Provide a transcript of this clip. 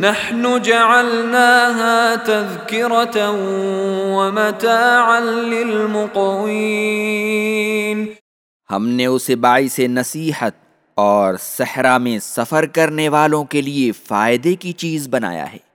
نحن جعلناها تذكرة ومتاعا للمقوين. ہم نے اسے باعث نصیحت اور صحرا میں سفر کرنے والوں کے لیے فائدے کی چیز بنایا ہے۔